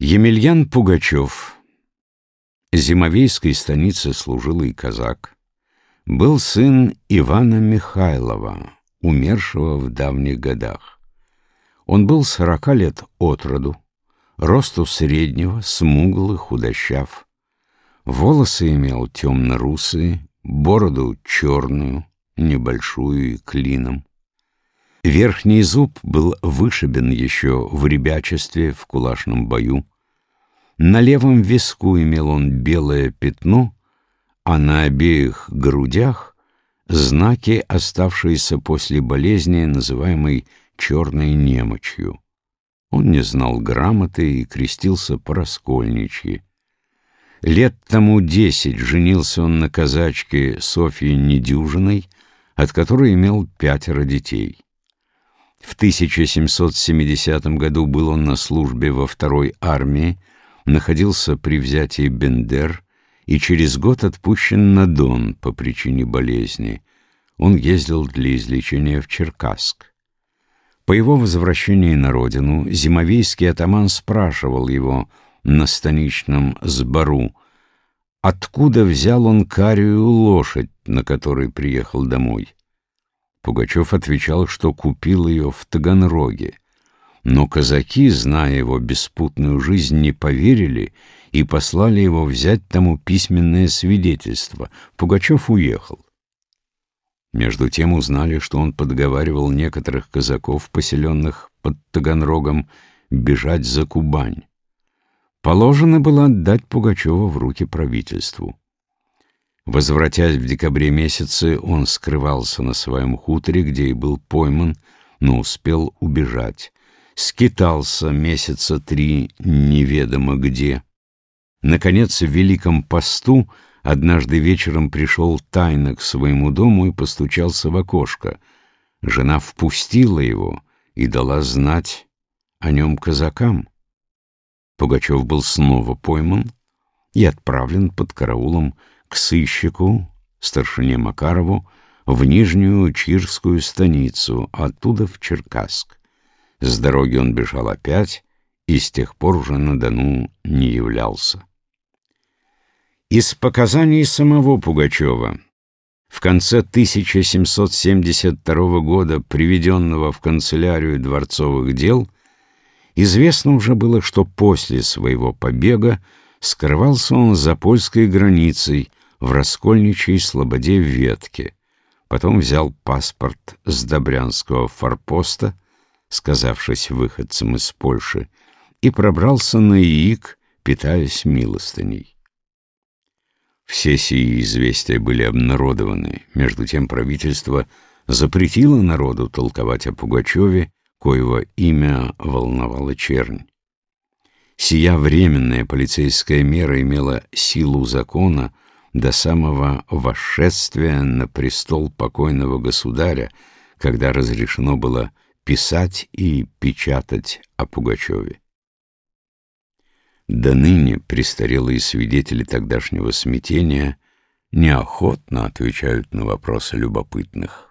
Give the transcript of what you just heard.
Емельян Пугачев, зимовейской станице служилый казак, был сын Ивана Михайлова, умершего в давних годах. Он был сорока лет от роду, росту среднего, смуглый, худощав. Волосы имел темно-русые, бороду черную, небольшую и клином. Верхний зуб был вышибен еще в ребячестве в кулашном бою. На левом виску имел он белое пятно, а на обеих грудях знаки, оставшиеся после болезни, называемой черной немочью. Он не знал грамоты и крестился по-раскольничьи. Лет тому десять женился он на казачке Софье Недюжиной, от которой имел пятеро детей. В 1770 году был он на службе во второй армии, находился при взятии Бендер и через год отпущен на Дон по причине болезни. Он ездил для излечения в Черкасск. По его возвращении на родину зимовейский атаман спрашивал его на станичном сбору, откуда взял он карию лошадь, на которой приехал домой. Пугачев отвечал, что купил ее в Таганроге. Но казаки, зная его беспутную жизнь, не поверили и послали его взять тому письменное свидетельство. Пугачев уехал. Между тем узнали, что он подговаривал некоторых казаков, поселенных под Таганрогом, бежать за Кубань. Положено было отдать Пугачева в руки правительству. Возвратясь в декабре месяце, он скрывался на своем хуторе, где и был пойман, но успел убежать. Скитался месяца три неведомо где. Наконец, в Великом посту однажды вечером пришел тайно к своему дому и постучался в окошко. Жена впустила его и дала знать о нем казакам. Пугачев был снова пойман и отправлен под караулом к сыщику, старшине Макарову, в Нижнюю Чирскую станицу, оттуда в Черкасск. С дороги он бежал опять и с тех пор уже на Дону не являлся. Из показаний самого Пугачева в конце 1772 года, приведенного в канцелярию дворцовых дел, известно уже было, что после своего побега скрывался он за польской границей в раскольничьей слободе в Ветке. Потом взял паспорт с Добрянского форпоста, сказавшись выходцем из Польши, и пробрался на Иик, питаясь милостыней. Все сии известия были обнародованы. Между тем правительство запретило народу толковать о Пугачеве, коего имя волновало чернь. Сия временная полицейская мера имела силу закона — до самого восшествия на престол покойного государя, когда разрешено было писать и печатать о Пугачеве. До ныне престарелые свидетели тогдашнего смятения неохотно отвечают на вопросы любопытных.